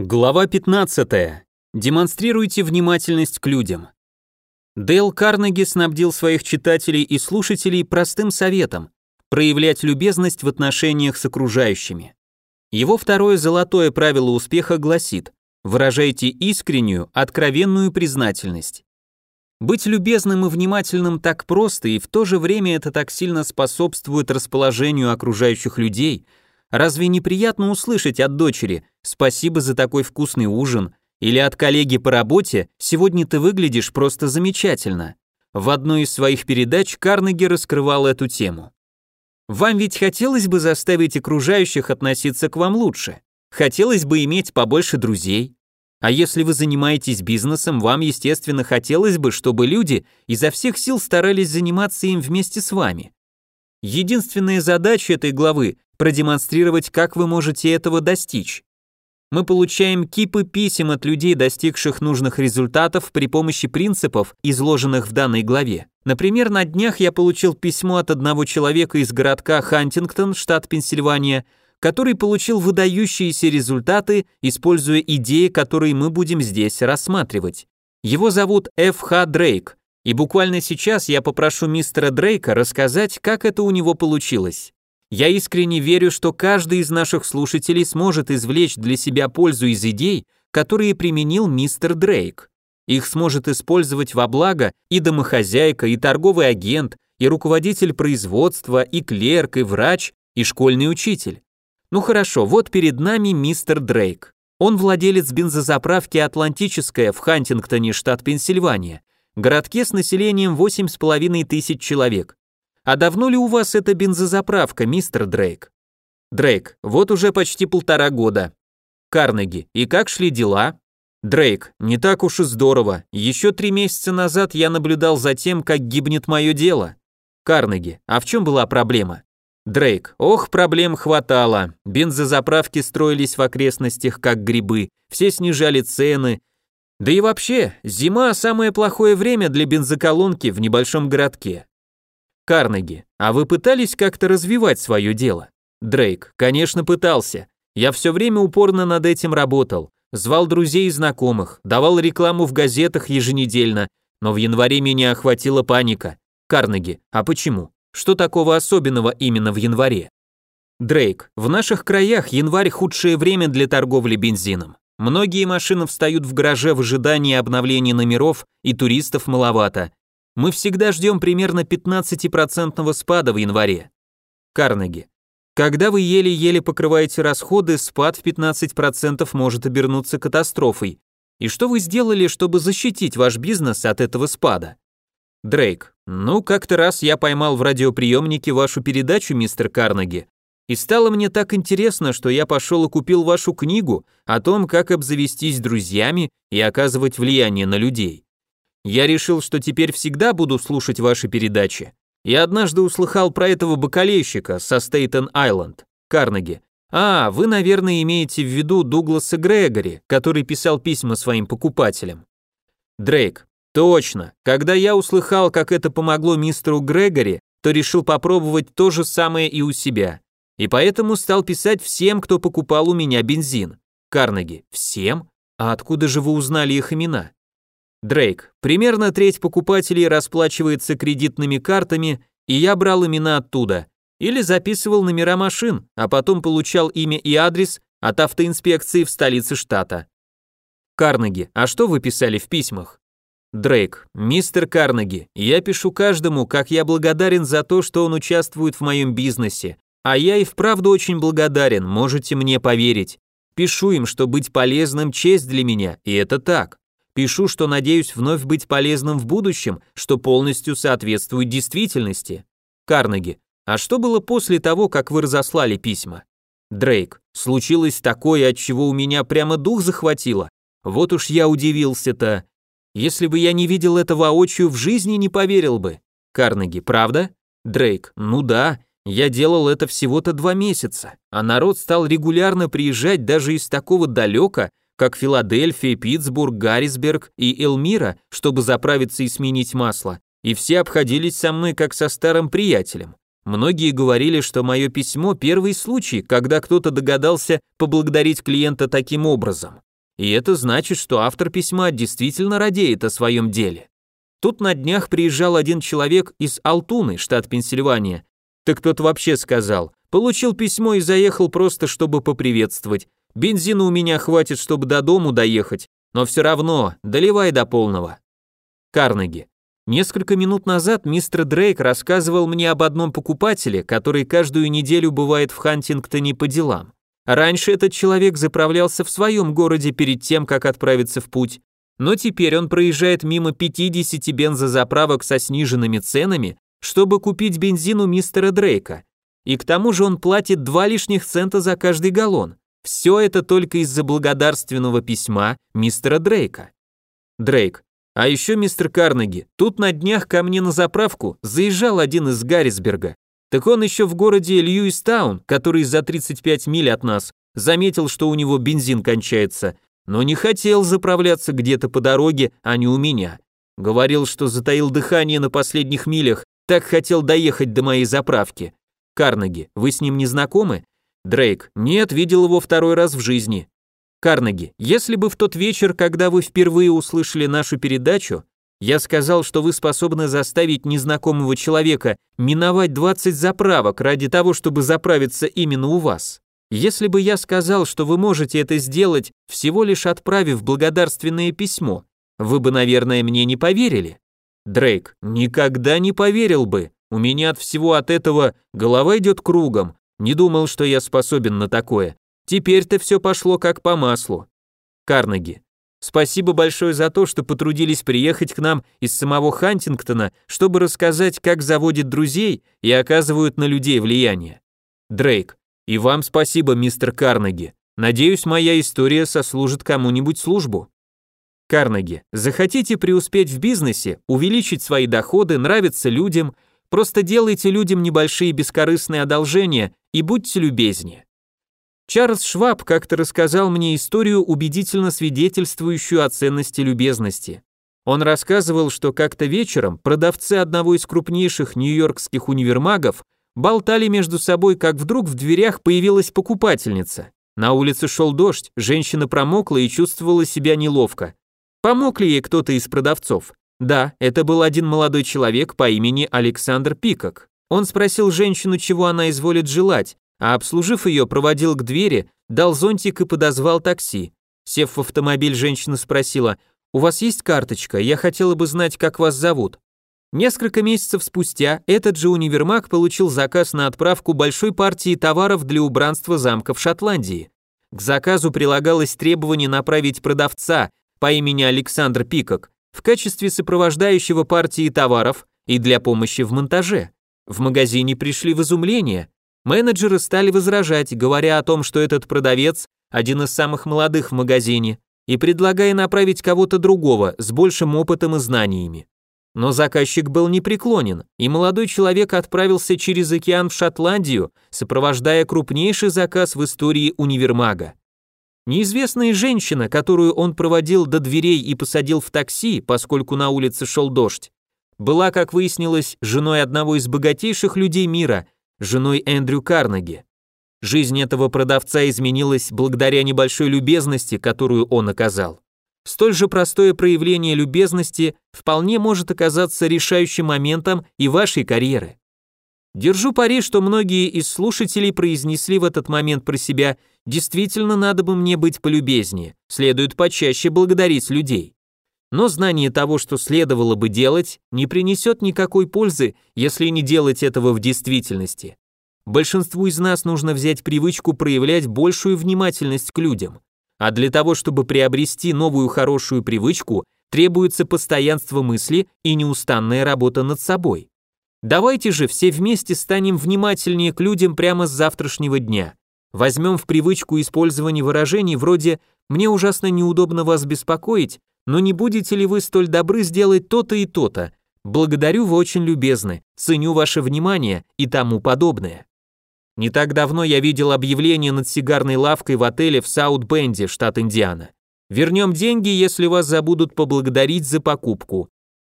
Глава 15. Демонстрируйте внимательность к людям. Дейл Карнеги снабдил своих читателей и слушателей простым советом – проявлять любезность в отношениях с окружающими. Его второе золотое правило успеха гласит – выражайте искреннюю, откровенную признательность. Быть любезным и внимательным так просто, и в то же время это так сильно способствует расположению окружающих людей – Разве неприятно услышать от дочери «Спасибо за такой вкусный ужин» или от коллеги по работе «Сегодня ты выглядишь просто замечательно»? В одной из своих передач Карнеги раскрывал эту тему. Вам ведь хотелось бы заставить окружающих относиться к вам лучше. Хотелось бы иметь побольше друзей. А если вы занимаетесь бизнесом, вам, естественно, хотелось бы, чтобы люди изо всех сил старались заниматься им вместе с вами. Единственная задача этой главы продемонстрировать, как вы можете этого достичь. Мы получаем кипы писем от людей, достигших нужных результатов при помощи принципов, изложенных в данной главе. Например, на днях я получил письмо от одного человека из городка Хантингтон, штат Пенсильвания, который получил выдающиеся результаты, используя идеи, которые мы будем здесь рассматривать. Его зовут Ф.Х. Дрейк, и буквально сейчас я попрошу мистера Дрейка рассказать, как это у него получилось. Я искренне верю, что каждый из наших слушателей сможет извлечь для себя пользу из идей, которые применил мистер Дрейк. Их сможет использовать во благо и домохозяйка, и торговый агент, и руководитель производства, и клерк, и врач, и школьный учитель. Ну хорошо, вот перед нами мистер Дрейк. Он владелец бензозаправки «Атлантическая» в Хантингтоне, штат Пенсильвания, городке с населением 8,5 тысяч человек. А давно ли у вас эта бензозаправка, мистер Дрейк? Дрейк, вот уже почти полтора года. Карнеги, и как шли дела? Дрейк, не так уж и здорово. Еще три месяца назад я наблюдал за тем, как гибнет мое дело. Карнеги, а в чем была проблема? Дрейк, ох, проблем хватало. Бензозаправки строились в окрестностях как грибы, все снижали цены. Да и вообще, зима самое плохое время для бензоколонки в небольшом городке. Карнеги, а вы пытались как-то развивать свое дело? Дрейк, конечно, пытался. Я все время упорно над этим работал. Звал друзей и знакомых, давал рекламу в газетах еженедельно, но в январе меня охватила паника. Карнеги, а почему? Что такого особенного именно в январе? Дрейк, в наших краях январь худшее время для торговли бензином. Многие машины встают в гараже в ожидании обновления номеров, и туристов маловато мы всегда ждем примерно 15% спада в январе. Карнеги. Когда вы еле-еле покрываете расходы, спад в 15% может обернуться катастрофой. И что вы сделали, чтобы защитить ваш бизнес от этого спада? Дрейк. Ну, как-то раз я поймал в радиоприемнике вашу передачу, мистер Карнеги, и стало мне так интересно, что я пошел и купил вашу книгу о том, как обзавестись друзьями и оказывать влияние на людей. Я решил, что теперь всегда буду слушать ваши передачи. Я однажды услыхал про этого бакалейщика со Стейтен-Айленд, Карнеги. А, вы, наверное, имеете в виду Дугласа Грегори, который писал письма своим покупателям. Дрейк. Точно. Когда я услыхал, как это помогло мистеру Грегори, то решил попробовать то же самое и у себя. И поэтому стал писать всем, кто покупал у меня бензин. Карнеги. Всем? А откуда же вы узнали их имена? Дрейк. Примерно треть покупателей расплачивается кредитными картами, и я брал имена оттуда. Или записывал номера машин, а потом получал имя и адрес от автоинспекции в столице штата. Карнеги. А что вы писали в письмах? Дрейк. Мистер Карнеги, я пишу каждому, как я благодарен за то, что он участвует в моем бизнесе. А я и вправду очень благодарен, можете мне поверить. Пишу им, что быть полезным честь для меня, и это так. Пишу, что надеюсь вновь быть полезным в будущем, что полностью соответствует действительности. Карнеги. А что было после того, как вы разослали письма? Дрейк. Случилось такое, от чего у меня прямо дух захватило. Вот уж я удивился-то. Если бы я не видел этого воочию, в жизни не поверил бы. Карнеги. Правда? Дрейк. Ну да, я делал это всего-то два месяца, а народ стал регулярно приезжать даже из такого далека, как Филадельфия, Питтсбург, Гаррисберг и Элмира, чтобы заправиться и сменить масло, и все обходились со мной как со старым приятелем. Многие говорили, что мое письмо – первый случай, когда кто-то догадался поблагодарить клиента таким образом. и это значит, что автор письма действительно радеет о своем деле. Тут на днях приезжал один человек из Алтуны, штат Пенсильвания. Так тот вообще сказал, получил письмо и заехал просто, чтобы поприветствовать. Бензина у меня хватит, чтобы до дому доехать, но все равно, доливай до полного. Карнеги. Несколько минут назад мистер Дрейк рассказывал мне об одном покупателе, который каждую неделю бывает в Хантингтоне по делам. Раньше этот человек заправлялся в своем городе перед тем, как отправиться в путь, но теперь он проезжает мимо 50 бензозаправок со сниженными ценами, чтобы купить бензин у мистера Дрейка. И к тому же он платит 2 лишних цента за каждый галлон. Все это только из-за благодарственного письма мистера Дрейка. Дрейк. А еще мистер Карнеги, тут на днях ко мне на заправку заезжал один из Гаррисберга. Так он еще в городе Льюистаун, который за 35 миль от нас, заметил, что у него бензин кончается, но не хотел заправляться где-то по дороге, а не у меня. Говорил, что затаил дыхание на последних милях, так хотел доехать до моей заправки. Карнеги, вы с ним не знакомы? Дрейк, нет, видел его второй раз в жизни. Карнеги, если бы в тот вечер, когда вы впервые услышали нашу передачу, я сказал, что вы способны заставить незнакомого человека миновать 20 заправок ради того, чтобы заправиться именно у вас. Если бы я сказал, что вы можете это сделать, всего лишь отправив благодарственное письмо, вы бы, наверное, мне не поверили. Дрейк, никогда не поверил бы. У меня от всего от этого голова идет кругом. Не думал, что я способен на такое. Теперь-то все пошло как по маслу. Карнеги. Спасибо большое за то, что потрудились приехать к нам из самого Хантингтона, чтобы рассказать, как заводят друзей и оказывают на людей влияние. Дрейк. И вам спасибо, мистер Карнеги. Надеюсь, моя история сослужит кому-нибудь службу. Карнеги. Захотите преуспеть в бизнесе, увеличить свои доходы, нравиться людям, просто делайте людям небольшие бескорыстные одолжения и будьте любезнее. Чарльз Шваб как-то рассказал мне историю, убедительно свидетельствующую о ценности любезности. Он рассказывал, что как-то вечером продавцы одного из крупнейших нью-йоркских универмагов болтали между собой, как вдруг в дверях появилась покупательница. На улице шел дождь, женщина промокла и чувствовала себя неловко. Помог ли ей кто-то из продавцов? Да, это был один молодой человек по имени Александр Пикок. Он спросил женщину, чего она изволит желать, а обслужив ее, проводил к двери, дал зонтик и подозвал такси. Сев в автомобиль, женщина спросила, «У вас есть карточка? Я хотела бы знать, как вас зовут». Несколько месяцев спустя этот же универмаг получил заказ на отправку большой партии товаров для убранства замка в Шотландии. К заказу прилагалось требование направить продавца по имени Александр Пикок в качестве сопровождающего партии товаров и для помощи в монтаже. В магазине пришли в изумление. Менеджеры стали возражать, говоря о том, что этот продавец один из самых молодых в магазине, и предлагая направить кого-то другого с большим опытом и знаниями. Но заказчик был непреклонен, и молодой человек отправился через океан в Шотландию, сопровождая крупнейший заказ в истории универмага. Неизвестная женщина, которую он проводил до дверей и посадил в такси, поскольку на улице шел дождь, была, как выяснилось, женой одного из богатейших людей мира – женой Эндрю Карнеги. Жизнь этого продавца изменилась благодаря небольшой любезности, которую он оказал. Столь же простое проявление любезности вполне может оказаться решающим моментом и вашей карьеры. Держу пари, что многие из слушателей произнесли в этот момент про себя «действительно надо бы мне быть полюбезнее, следует почаще благодарить людей». Но знание того, что следовало бы делать, не принесет никакой пользы, если не делать этого в действительности. Большинству из нас нужно взять привычку проявлять большую внимательность к людям. А для того, чтобы приобрести новую хорошую привычку, требуется постоянство мысли и неустанная работа над собой. Давайте же все вместе станем внимательнее к людям прямо с завтрашнего дня. Возьмем в привычку использование выражений вроде «мне ужасно неудобно вас беспокоить, но не будете ли вы столь добры сделать то-то и то-то? Благодарю, вы очень любезны, ценю ваше внимание и тому подобное. Не так давно я видел объявление над сигарной лавкой в отеле в Саут-Бенде, штат Индиана. Вернем деньги, если вас забудут поблагодарить за покупку.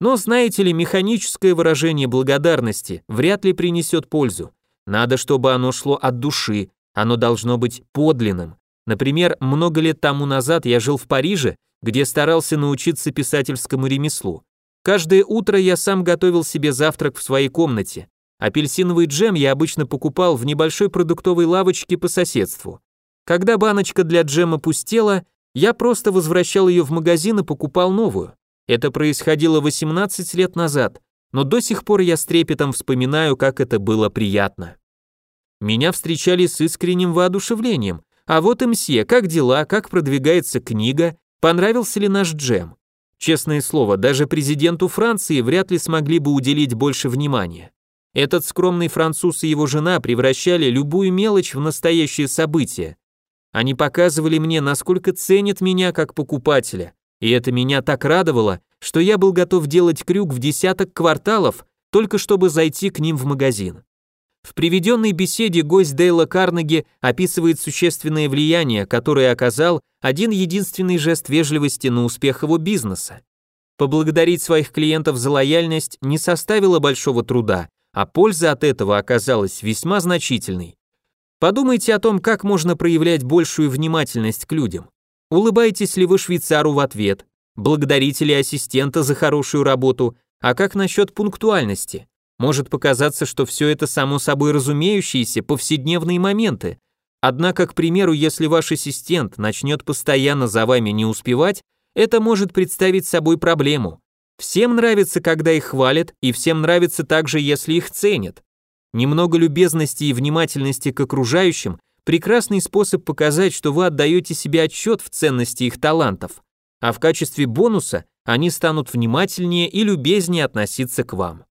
Но знаете ли, механическое выражение благодарности вряд ли принесет пользу. Надо, чтобы оно шло от души, оно должно быть подлинным. Например, много лет тому назад я жил в Париже, где старался научиться писательскому ремеслу. Каждое утро я сам готовил себе завтрак в своей комнате. Апельсиновый джем я обычно покупал в небольшой продуктовой лавочке по соседству. Когда баночка для джема пустела, я просто возвращал ее в магазин и покупал новую. Это происходило 18 лет назад, но до сих пор я с трепетом вспоминаю, как это было приятно. Меня встречали с искренним воодушевлением. А вот мсье, как дела, как продвигается книга, понравился ли наш джем? Честное слово, даже президенту Франции вряд ли смогли бы уделить больше внимания. Этот скромный француз и его жена превращали любую мелочь в настоящее событие. Они показывали мне, насколько ценят меня как покупателя, и это меня так радовало, что я был готов делать крюк в десяток кварталов, только чтобы зайти к ним в магазин. В приведенной беседе гость Дейла Карнеги описывает существенное влияние, которое оказал один единственный жест вежливости на успех его бизнеса. Поблагодарить своих клиентов за лояльность не составило большого труда, а польза от этого оказалась весьма значительной. Подумайте о том, как можно проявлять большую внимательность к людям. Улыбаетесь ли вы швейцару в ответ? Благодарите ли ассистента за хорошую работу? А как насчет пунктуальности? Может показаться, что все это само собой разумеющиеся повседневные моменты. Однако, к примеру, если ваш ассистент начнет постоянно за вами не успевать, это может представить собой проблему. Всем нравится, когда их хвалят, и всем нравится также, если их ценят. Немного любезности и внимательности к окружающим – прекрасный способ показать, что вы отдаете себе отчет в ценности их талантов, а в качестве бонуса они станут внимательнее и любезнее относиться к вам.